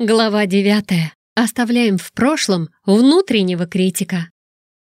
Глава девятая. Оставляем в прошлом внутреннего критика.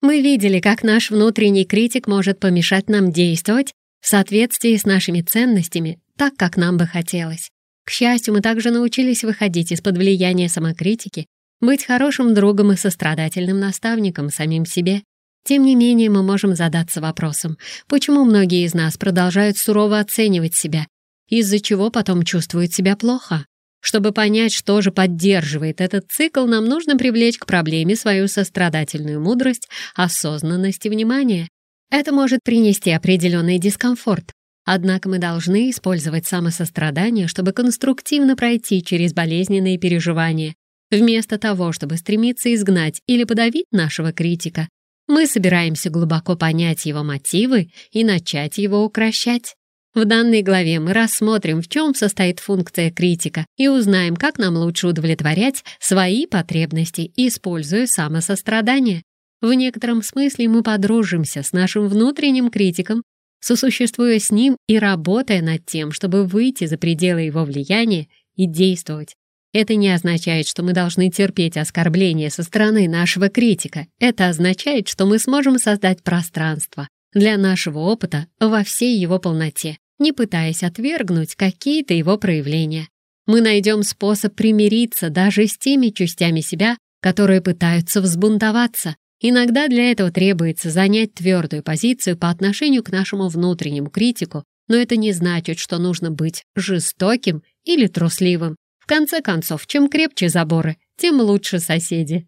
Мы видели, как наш внутренний критик может помешать нам действовать в соответствии с нашими ценностями так, как нам бы хотелось. К счастью, мы также научились выходить из-под влияния самокритики, быть хорошим другом и сострадательным наставником самим себе. Тем не менее, мы можем задаться вопросом, почему многие из нас продолжают сурово оценивать себя, из-за чего потом чувствуют себя плохо. Чтобы понять, что же поддерживает этот цикл, нам нужно привлечь к проблеме свою сострадательную мудрость, осознанность и внимание. Это может принести определенный дискомфорт. Однако мы должны использовать самосострадание, чтобы конструктивно пройти через болезненные переживания. Вместо того, чтобы стремиться изгнать или подавить нашего критика, мы собираемся глубоко понять его мотивы и начать его укращать. В данной главе мы рассмотрим, в чем состоит функция критика и узнаем, как нам лучше удовлетворять свои потребности, используя самосострадание. В некотором смысле мы подружимся с нашим внутренним критиком, сосуществуя с ним и работая над тем, чтобы выйти за пределы его влияния и действовать. Это не означает, что мы должны терпеть оскорбления со стороны нашего критика. Это означает, что мы сможем создать пространство для нашего опыта во всей его полноте не пытаясь отвергнуть какие-то его проявления. Мы найдем способ примириться даже с теми частями себя, которые пытаются взбунтоваться. Иногда для этого требуется занять твердую позицию по отношению к нашему внутреннему критику, но это не значит, что нужно быть жестоким или трусливым. В конце концов, чем крепче заборы, тем лучше соседи.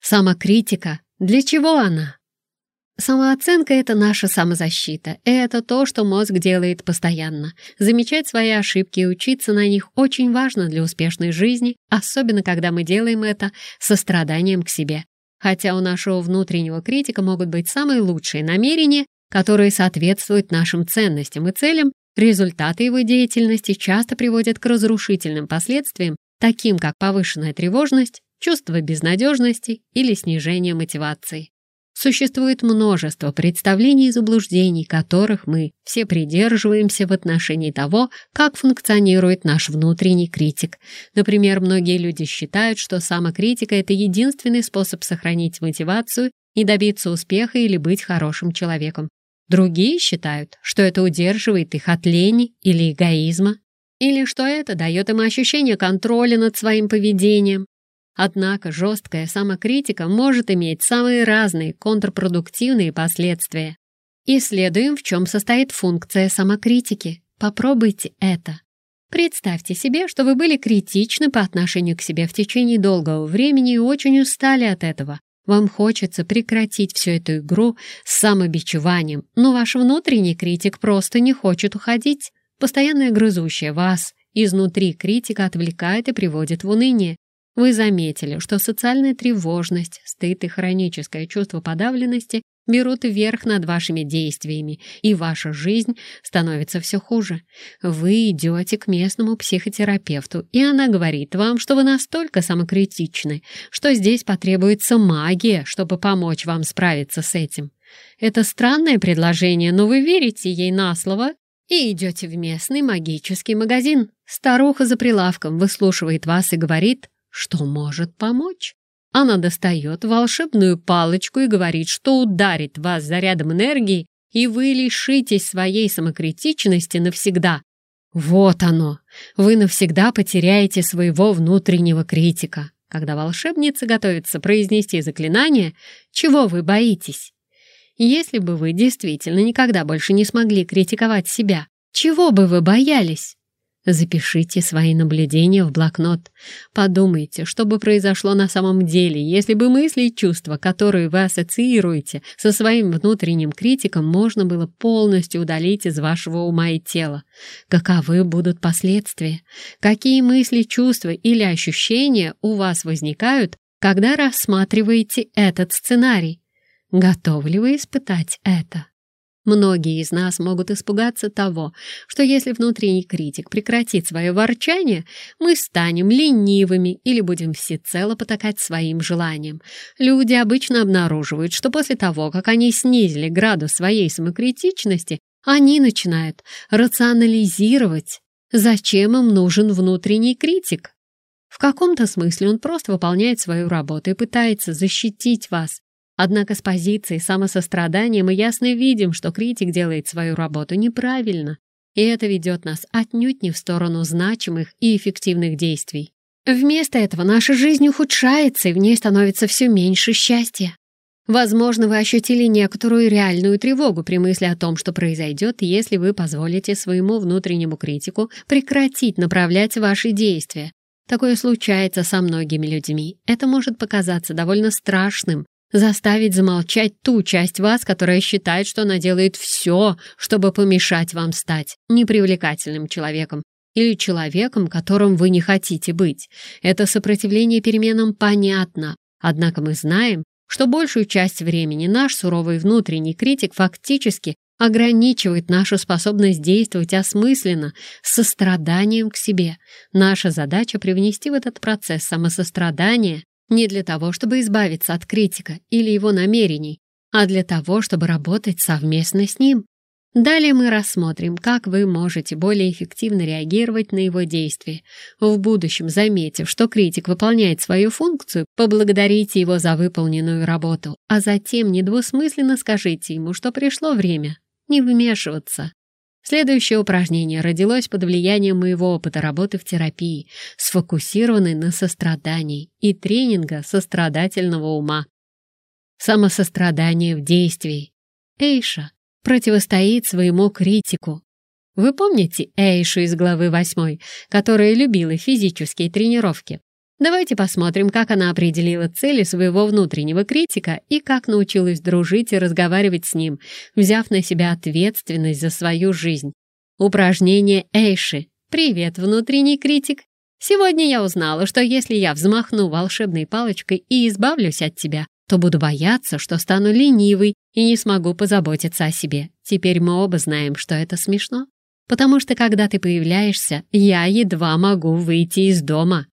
Самокритика. Для чего она? Самооценка — это наша самозащита, это то, что мозг делает постоянно. Замечать свои ошибки и учиться на них очень важно для успешной жизни, особенно когда мы делаем это со страданием к себе. Хотя у нашего внутреннего критика могут быть самые лучшие намерения, которые соответствуют нашим ценностям и целям, результаты его деятельности часто приводят к разрушительным последствиям, таким как повышенная тревожность, чувство безнадежности или снижение мотивации. Существует множество представлений и заблуждений, которых мы все придерживаемся в отношении того, как функционирует наш внутренний критик. Например, многие люди считают, что самокритика — это единственный способ сохранить мотивацию и добиться успеха или быть хорошим человеком. Другие считают, что это удерживает их от лени или эгоизма, или что это дает им ощущение контроля над своим поведением. Однако жесткая самокритика может иметь самые разные контрпродуктивные последствия. Исследуем, в чем состоит функция самокритики. Попробуйте это. Представьте себе, что вы были критичны по отношению к себе в течение долгого времени и очень устали от этого. Вам хочется прекратить всю эту игру с самобичеванием, но ваш внутренний критик просто не хочет уходить. Постоянная грызущая вас изнутри критика отвлекает и приводит в уныние. Вы заметили, что социальная тревожность, стыд и хроническое чувство подавленности берут верх над вашими действиями, и ваша жизнь становится все хуже. Вы идете к местному психотерапевту, и она говорит вам, что вы настолько самокритичны, что здесь потребуется магия, чтобы помочь вам справиться с этим. Это странное предложение, но вы верите ей на слово и идете в местный магический магазин. Старуха за прилавком выслушивает вас и говорит, что может помочь. Она достает волшебную палочку и говорит, что ударит вас зарядом энергии, и вы лишитесь своей самокритичности навсегда. Вот оно! Вы навсегда потеряете своего внутреннего критика. Когда волшебница готовится произнести заклинание, чего вы боитесь? Если бы вы действительно никогда больше не смогли критиковать себя, чего бы вы боялись? Запишите свои наблюдения в блокнот. Подумайте, что бы произошло на самом деле, если бы мысли и чувства, которые вы ассоциируете со своим внутренним критиком, можно было полностью удалить из вашего ума и тела. Каковы будут последствия? Какие мысли, чувства или ощущения у вас возникают, когда рассматриваете этот сценарий? Готовы ли вы испытать это? Многие из нас могут испугаться того, что если внутренний критик прекратит свое ворчание, мы станем ленивыми или будем всецело потакать своим желаниям. Люди обычно обнаруживают, что после того, как они снизили градус своей самокритичности, они начинают рационализировать, зачем им нужен внутренний критик. В каком-то смысле он просто выполняет свою работу и пытается защитить вас. Однако с позиции самосострадания мы ясно видим, что критик делает свою работу неправильно, и это ведет нас отнюдь не в сторону значимых и эффективных действий. Вместо этого наша жизнь ухудшается, и в ней становится все меньше счастья. Возможно, вы ощутили некоторую реальную тревогу при мысли о том, что произойдет, если вы позволите своему внутреннему критику прекратить направлять ваши действия. Такое случается со многими людьми. Это может показаться довольно страшным, заставить замолчать ту часть вас, которая считает, что она делает все, чтобы помешать вам стать непривлекательным человеком или человеком, которым вы не хотите быть. Это сопротивление переменам понятно, однако мы знаем, что большую часть времени наш суровый внутренний критик фактически ограничивает нашу способность действовать осмысленно, с состраданием к себе. Наша задача привнести в этот процесс самосострадание не для того, чтобы избавиться от критика или его намерений, а для того, чтобы работать совместно с ним. Далее мы рассмотрим, как вы можете более эффективно реагировать на его действия. В будущем, заметив, что критик выполняет свою функцию, поблагодарите его за выполненную работу, а затем недвусмысленно скажите ему, что пришло время не вмешиваться. Следующее упражнение родилось под влиянием моего опыта работы в терапии, сфокусированной на сострадании и тренинга сострадательного ума. Самосострадание в действии. Эйша противостоит своему критику. Вы помните Эйшу из главы 8, которая любила физические тренировки? Давайте посмотрим, как она определила цели своего внутреннего критика и как научилась дружить и разговаривать с ним, взяв на себя ответственность за свою жизнь. Упражнение Эйши. «Привет, внутренний критик!» Сегодня я узнала, что если я взмахну волшебной палочкой и избавлюсь от тебя, то буду бояться, что стану ленивой и не смогу позаботиться о себе. Теперь мы оба знаем, что это смешно. Потому что когда ты появляешься, я едва могу выйти из дома.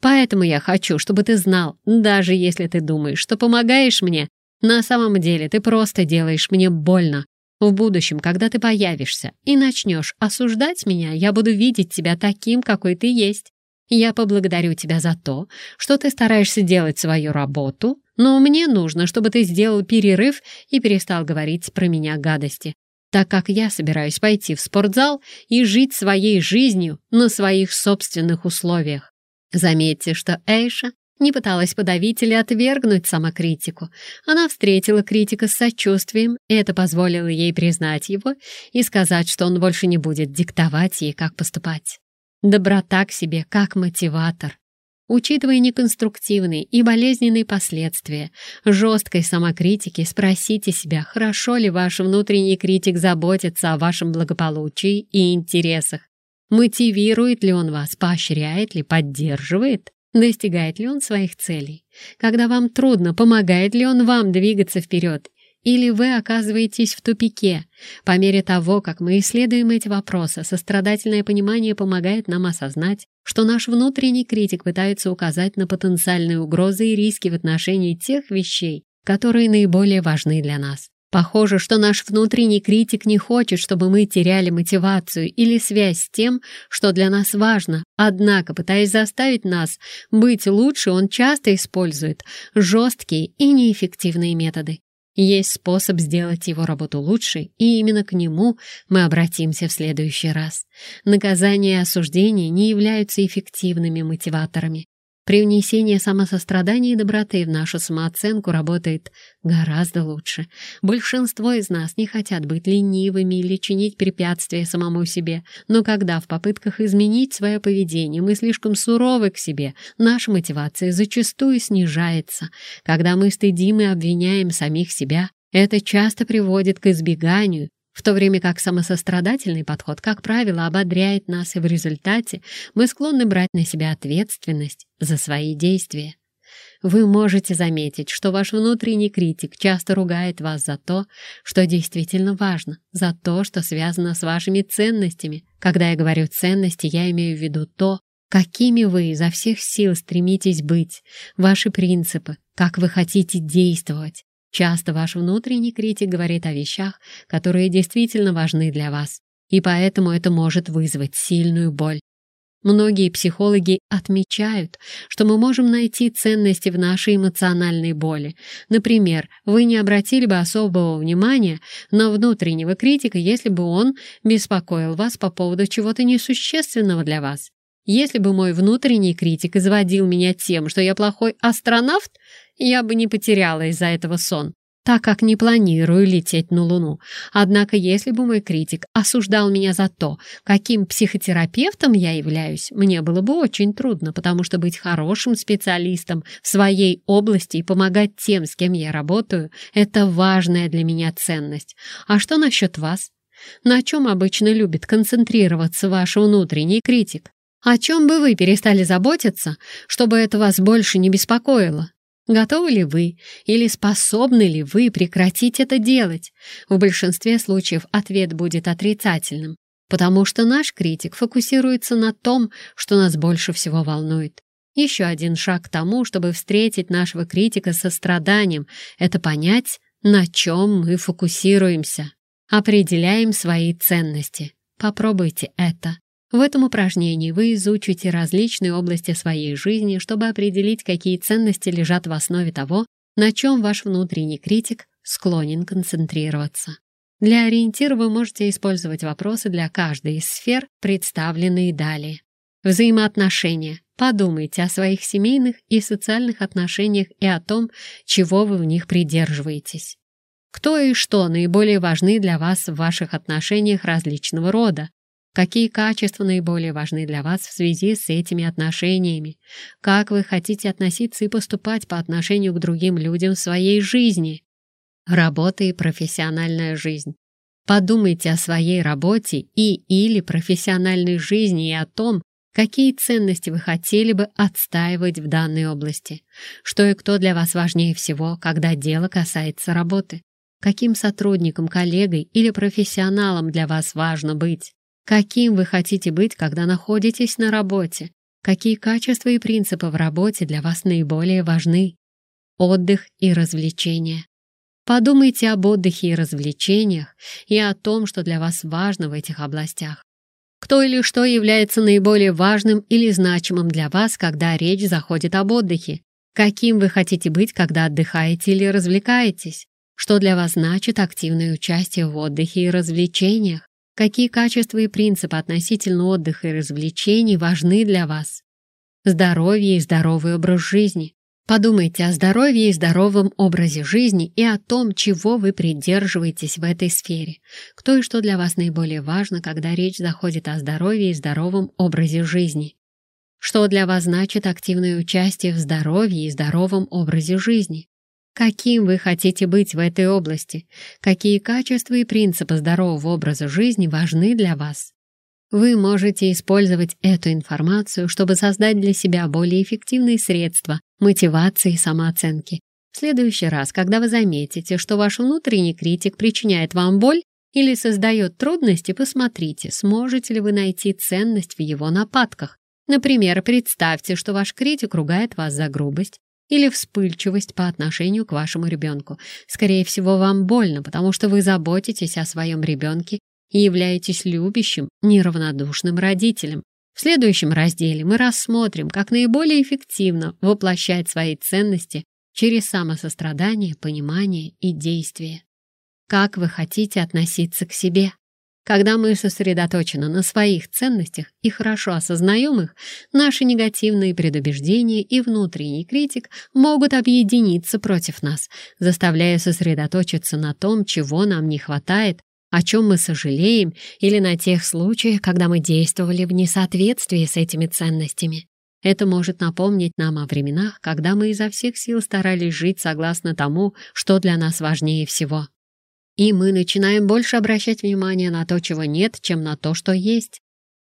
Поэтому я хочу, чтобы ты знал, даже если ты думаешь, что помогаешь мне, на самом деле ты просто делаешь мне больно. В будущем, когда ты появишься и начнешь осуждать меня, я буду видеть тебя таким, какой ты есть. Я поблагодарю тебя за то, что ты стараешься делать свою работу, но мне нужно, чтобы ты сделал перерыв и перестал говорить про меня гадости, так как я собираюсь пойти в спортзал и жить своей жизнью на своих собственных условиях. Заметьте, что Эйша не пыталась подавить или отвергнуть самокритику. Она встретила критика с сочувствием, и это позволило ей признать его и сказать, что он больше не будет диктовать ей, как поступать. Доброта к себе как мотиватор. Учитывая неконструктивные и болезненные последствия жесткой самокритики, спросите себя, хорошо ли ваш внутренний критик заботится о вашем благополучии и интересах. Мотивирует ли он вас, поощряет ли, поддерживает? Достигает ли он своих целей? Когда вам трудно, помогает ли он вам двигаться вперед или вы оказываетесь в тупике? По мере того, как мы исследуем эти вопросы, сострадательное понимание помогает нам осознать, что наш внутренний критик пытается указать на потенциальные угрозы и риски в отношении тех вещей, которые наиболее важны для нас. Похоже, что наш внутренний критик не хочет, чтобы мы теряли мотивацию или связь с тем, что для нас важно. Однако, пытаясь заставить нас быть лучше, он часто использует жесткие и неэффективные методы. Есть способ сделать его работу лучше, и именно к нему мы обратимся в следующий раз. Наказание и осуждение не являются эффективными мотиваторами. Привнесение самосострадания и доброты в нашу самооценку работает гораздо лучше. Большинство из нас не хотят быть ленивыми или чинить препятствия самому себе, но когда в попытках изменить свое поведение мы слишком суровы к себе, наша мотивация зачастую снижается. Когда мы стыдим и обвиняем самих себя, это часто приводит к избеганию в то время как самосострадательный подход, как правило, ободряет нас, и в результате мы склонны брать на себя ответственность за свои действия. Вы можете заметить, что ваш внутренний критик часто ругает вас за то, что действительно важно, за то, что связано с вашими ценностями. Когда я говорю «ценности», я имею в виду то, какими вы изо всех сил стремитесь быть, ваши принципы, как вы хотите действовать. Часто ваш внутренний критик говорит о вещах, которые действительно важны для вас, и поэтому это может вызвать сильную боль. Многие психологи отмечают, что мы можем найти ценности в нашей эмоциональной боли. Например, вы не обратили бы особого внимания на внутреннего критика, если бы он беспокоил вас по поводу чего-то несущественного для вас. Если бы мой внутренний критик изводил меня тем, что я плохой астронавт, я бы не потеряла из-за этого сон так как не планирую лететь на Луну. Однако если бы мой критик осуждал меня за то, каким психотерапевтом я являюсь, мне было бы очень трудно, потому что быть хорошим специалистом в своей области и помогать тем, с кем я работаю, это важная для меня ценность. А что насчет вас? На чем обычно любит концентрироваться ваш внутренний критик? О чем бы вы перестали заботиться, чтобы это вас больше не беспокоило? Готовы ли вы или способны ли вы прекратить это делать? В большинстве случаев ответ будет отрицательным, потому что наш критик фокусируется на том, что нас больше всего волнует. Еще один шаг к тому, чтобы встретить нашего критика со страданием, это понять, на чем мы фокусируемся. Определяем свои ценности. Попробуйте это. В этом упражнении вы изучите различные области своей жизни, чтобы определить, какие ценности лежат в основе того, на чем ваш внутренний критик склонен концентрироваться. Для ориентира вы можете использовать вопросы для каждой из сфер, представленные далее. Взаимоотношения. Подумайте о своих семейных и социальных отношениях и о том, чего вы в них придерживаетесь. Кто и что наиболее важны для вас в ваших отношениях различного рода? Какие качества наиболее важны для вас в связи с этими отношениями? Как вы хотите относиться и поступать по отношению к другим людям в своей жизни? Работа и профессиональная жизнь. Подумайте о своей работе и или профессиональной жизни и о том, какие ценности вы хотели бы отстаивать в данной области. Что и кто для вас важнее всего, когда дело касается работы. Каким сотрудником, коллегой или профессионалом для вас важно быть? Каким вы хотите быть, когда находитесь на работе? Какие качества и принципы в работе для вас наиболее важны? Отдых и развлечения. Подумайте об отдыхе и развлечениях и о том, что для вас важно в этих областях. Кто или что является наиболее важным или значимым для вас, когда речь заходит об отдыхе? Каким вы хотите быть, когда отдыхаете или развлекаетесь? Что для вас значит активное участие в отдыхе и развлечениях? Какие качества и принципы относительно отдыха и развлечений важны для вас? Здоровье и здоровый образ жизни. Подумайте о здоровье и здоровом образе жизни и о том, чего вы придерживаетесь в этой сфере. Кто и что для вас наиболее важно, когда речь заходит о здоровье и здоровом образе жизни. Что для вас значит активное участие в здоровье и здоровом образе жизни? Каким вы хотите быть в этой области? Какие качества и принципы здорового образа жизни важны для вас? Вы можете использовать эту информацию, чтобы создать для себя более эффективные средства мотивации и самооценки. В следующий раз, когда вы заметите, что ваш внутренний критик причиняет вам боль или создает трудности, посмотрите, сможете ли вы найти ценность в его нападках. Например, представьте, что ваш критик ругает вас за грубость, или вспыльчивость по отношению к вашему ребенку. Скорее всего, вам больно, потому что вы заботитесь о своем ребенке и являетесь любящим, неравнодушным родителем. В следующем разделе мы рассмотрим, как наиболее эффективно воплощать свои ценности через самосострадание, понимание и действие. Как вы хотите относиться к себе? Когда мы сосредоточены на своих ценностях и хорошо осознаем их, наши негативные предубеждения и внутренний критик могут объединиться против нас, заставляя сосредоточиться на том, чего нам не хватает, о чем мы сожалеем, или на тех случаях, когда мы действовали в несоответствии с этими ценностями. Это может напомнить нам о временах, когда мы изо всех сил старались жить согласно тому, что для нас важнее всего. И мы начинаем больше обращать внимание на то, чего нет, чем на то, что есть.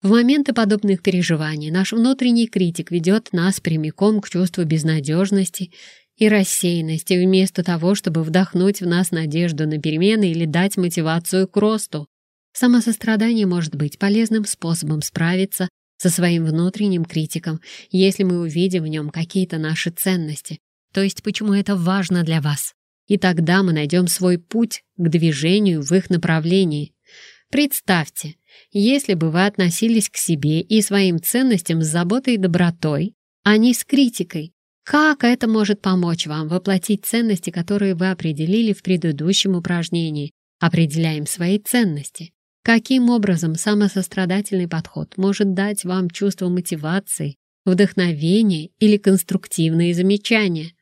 В моменты подобных переживаний наш внутренний критик ведет нас прямиком к чувству безнадежности и рассеянности, вместо того, чтобы вдохнуть в нас надежду на перемены или дать мотивацию к росту. Самосострадание может быть полезным способом справиться со своим внутренним критиком, если мы увидим в нем какие-то наши ценности, то есть почему это важно для вас и тогда мы найдем свой путь к движению в их направлении. Представьте, Если бы вы относились к себе и своим ценностям с заботой и добротой, а не с критикой, как это может помочь вам воплотить ценности, которые вы определили в предыдущем упражнении? Определяем свои ценности. Каким образом самосострадательный подход может дать вам чувство мотивации, вдохновения или конструктивные замечания?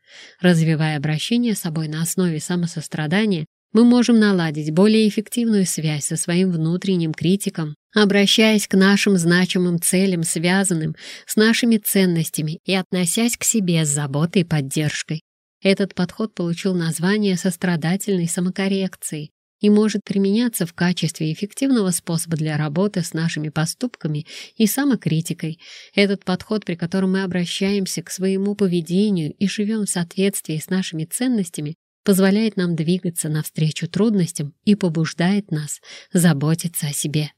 Развивая обращение с собой на основе самосострадания, мы можем наладить более эффективную связь со своим внутренним критиком, обращаясь к нашим значимым целям, связанным с нашими ценностями и относясь к себе с заботой и поддержкой. Этот подход получил название сострадательной самокоррекции и может применяться в качестве эффективного способа для работы с нашими поступками и самокритикой. Этот подход, при котором мы обращаемся к своему поведению и живем в соответствии с нашими ценностями, позволяет нам двигаться навстречу трудностям и побуждает нас заботиться о себе.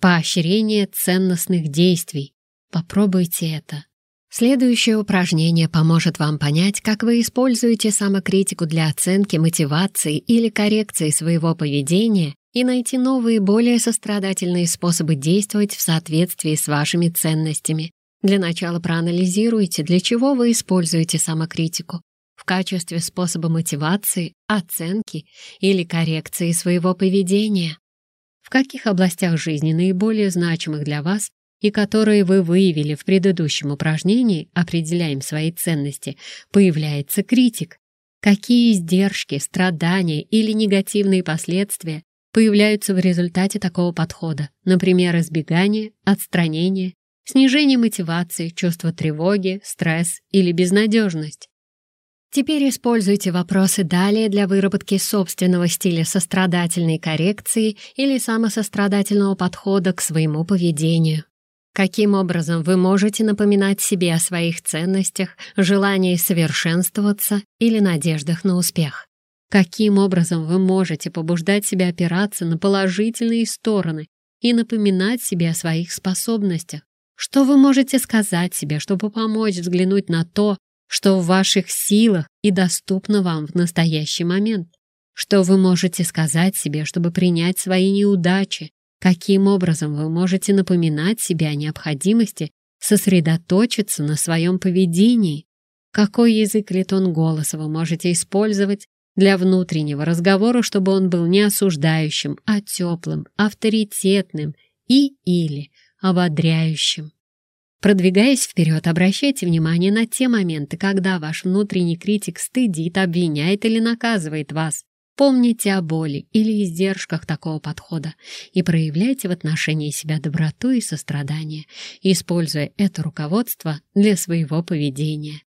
Поощрение ценностных действий. Попробуйте это. Следующее упражнение поможет вам понять, как вы используете самокритику для оценки, мотивации или коррекции своего поведения и найти новые, более сострадательные способы действовать в соответствии с вашими ценностями. Для начала проанализируйте, для чего вы используете самокритику в качестве способа мотивации, оценки или коррекции своего поведения. В каких областях жизни наиболее значимых для вас и которые вы выявили в предыдущем упражнении «Определяем свои ценности», появляется критик? Какие издержки, страдания или негативные последствия появляются в результате такого подхода, например, избегание, отстранение, снижение мотивации, чувство тревоги, стресс или безнадежность? Теперь используйте вопросы далее для выработки собственного стиля сострадательной коррекции или самосострадательного подхода к своему поведению. Каким образом вы можете напоминать себе о своих ценностях, желании совершенствоваться или надеждах на успех? Каким образом вы можете побуждать себя опираться на положительные стороны и напоминать себе о своих способностях? Что вы можете сказать себе, чтобы помочь взглянуть на то, что в ваших силах и доступно вам в настоящий момент. Что вы можете сказать себе, чтобы принять свои неудачи? Каким образом вы можете напоминать себе о необходимости сосредоточиться на своем поведении? Какой язык или тон голоса вы можете использовать для внутреннего разговора, чтобы он был не осуждающим, а теплым, авторитетным и или ободряющим? Продвигаясь вперед, обращайте внимание на те моменты, когда ваш внутренний критик стыдит, обвиняет или наказывает вас. Помните о боли или издержках такого подхода и проявляйте в отношении себя доброту и сострадание, используя это руководство для своего поведения.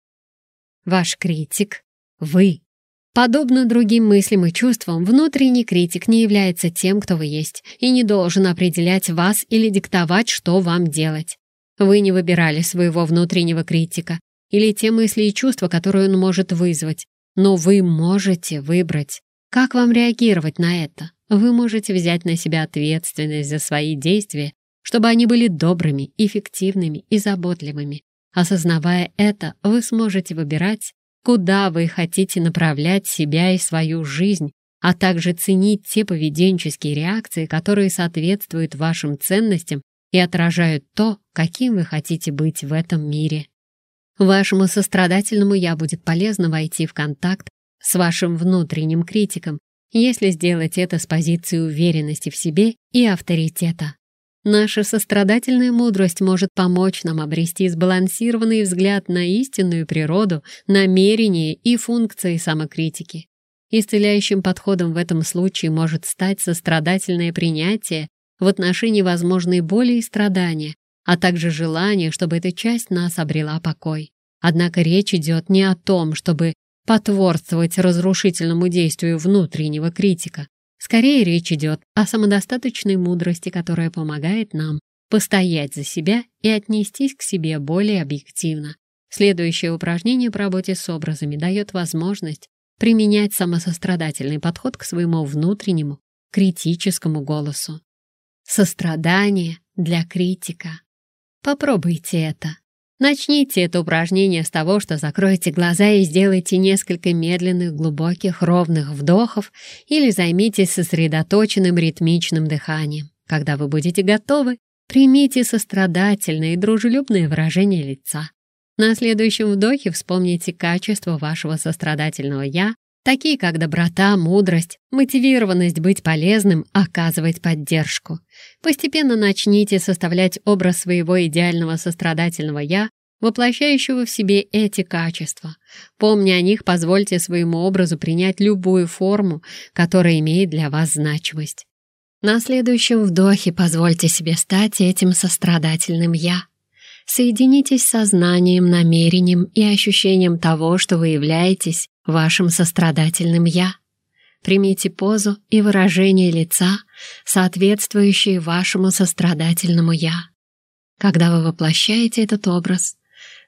Ваш критик — вы. Подобно другим мыслям и чувствам, внутренний критик не является тем, кто вы есть, и не должен определять вас или диктовать, что вам делать. Вы не выбирали своего внутреннего критика или те мысли и чувства, которые он может вызвать, но вы можете выбрать, как вам реагировать на это. Вы можете взять на себя ответственность за свои действия, чтобы они были добрыми, эффективными и заботливыми. Осознавая это, вы сможете выбирать, куда вы хотите направлять себя и свою жизнь, а также ценить те поведенческие реакции, которые соответствуют вашим ценностям и отражают то, каким вы хотите быть в этом мире. Вашему сострадательному «я» будет полезно войти в контакт с вашим внутренним критиком, если сделать это с позиции уверенности в себе и авторитета. Наша сострадательная мудрость может помочь нам обрести сбалансированный взгляд на истинную природу, намерения и функции самокритики. Исцеляющим подходом в этом случае может стать сострадательное принятие в отношении возможной боли и страдания, а также желание, чтобы эта часть нас обрела покой. Однако речь идет не о том, чтобы потворствовать разрушительному действию внутреннего критика. Скорее речь идет о самодостаточной мудрости, которая помогает нам постоять за себя и отнестись к себе более объективно. Следующее упражнение по работе с образами дает возможность применять самосострадательный подход к своему внутреннему критическому голосу. Сострадание для критика. Попробуйте это. Начните это упражнение с того, что закройте глаза и сделайте несколько медленных, глубоких, ровных вдохов или займитесь сосредоточенным ритмичным дыханием. Когда вы будете готовы, примите сострадательное и дружелюбное выражение лица. На следующем вдохе вспомните качества вашего сострадательного «я», такие как доброта, мудрость, мотивированность быть полезным, оказывать поддержку. Постепенно начните составлять образ своего идеального сострадательного «я», воплощающего в себе эти качества. Помня о них, позвольте своему образу принять любую форму, которая имеет для вас значимость. На следующем вдохе позвольте себе стать этим сострадательным «я». Соединитесь с сознанием, намерением и ощущением того, что вы являетесь вашим сострадательным «я». Примите позу и выражение лица, соответствующие вашему сострадательному «я». Когда вы воплощаете этот образ,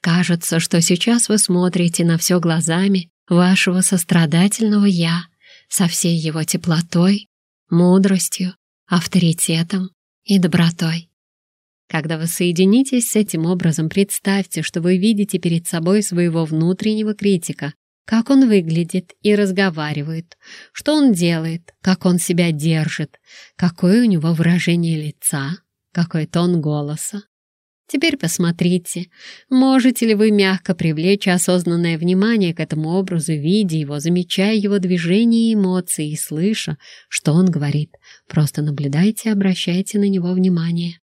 кажется, что сейчас вы смотрите на все глазами вашего сострадательного «я» со всей его теплотой, мудростью, авторитетом и добротой. Когда вы соединитесь с этим образом, представьте, что вы видите перед собой своего внутреннего критика, как он выглядит и разговаривает, что он делает, как он себя держит, какое у него выражение лица, какой тон голоса. Теперь посмотрите, можете ли вы мягко привлечь осознанное внимание к этому образу, видя его, замечая его движения и эмоции и слыша, что он говорит. Просто наблюдайте обращайте на него внимание.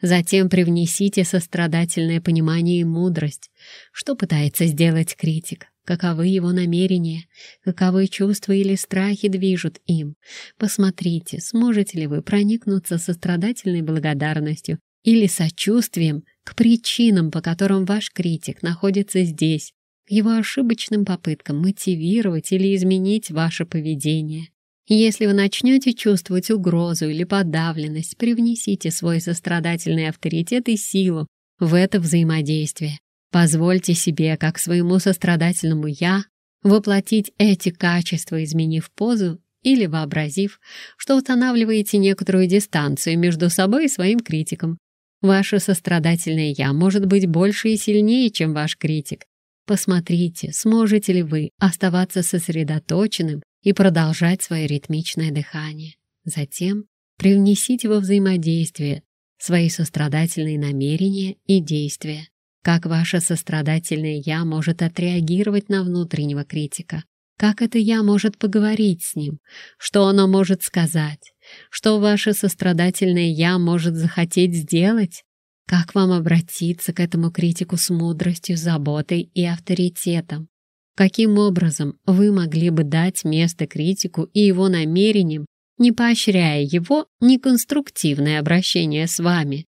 Затем привнесите сострадательное понимание и мудрость. Что пытается сделать критик? Каковы его намерения? Каковы чувства или страхи движут им? Посмотрите, сможете ли вы проникнуться сострадательной благодарностью или сочувствием к причинам, по которым ваш критик находится здесь, к его ошибочным попыткам мотивировать или изменить ваше поведение. Если вы начнете чувствовать угрозу или подавленность, привнесите свой сострадательный авторитет и силу в это взаимодействие. Позвольте себе, как своему сострадательному «я», воплотить эти качества, изменив позу или вообразив, что устанавливаете некоторую дистанцию между собой и своим критиком. Ваше сострадательное «я» может быть больше и сильнее, чем ваш критик. Посмотрите, сможете ли вы оставаться сосредоточенным и продолжать свое ритмичное дыхание. Затем привнесите во взаимодействие свои сострадательные намерения и действия. Как ваше сострадательное «я» может отреагировать на внутреннего критика? Как это «я» может поговорить с ним? Что оно может сказать? Что ваше сострадательное «я» может захотеть сделать? Как вам обратиться к этому критику с мудростью, заботой и авторитетом? Каким образом вы могли бы дать место критику и его намерениям, не поощряя его неконструктивное обращение с вами?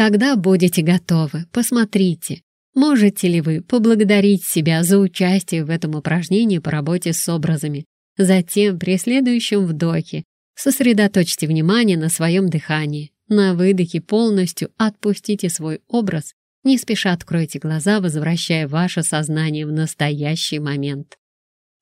Когда будете готовы, посмотрите, можете ли вы поблагодарить себя за участие в этом упражнении по работе с образами. Затем, при следующем вдохе, сосредоточьте внимание на своем дыхании. На выдохе полностью отпустите свой образ не спеша откройте глаза, возвращая ваше сознание в настоящий момент.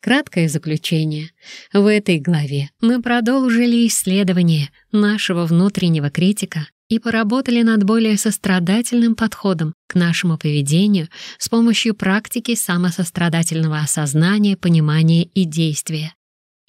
Краткое заключение. В этой главе мы продолжили исследование нашего внутреннего критика и поработали над более сострадательным подходом к нашему поведению с помощью практики самосострадательного осознания, понимания и действия.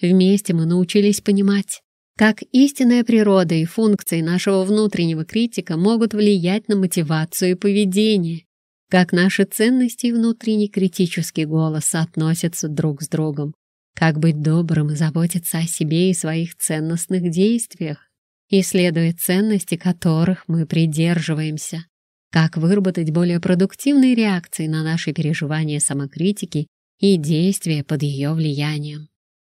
Вместе мы научились понимать, как истинная природа и функции нашего внутреннего критика могут влиять на мотивацию и поведение, как наши ценности и внутренний критический голос соотносятся друг с другом, как быть добрым и заботиться о себе и своих ценностных действиях, исследуя ценности которых мы придерживаемся, как выработать более продуктивные реакции на наши переживания самокритики и действия под ее влиянием.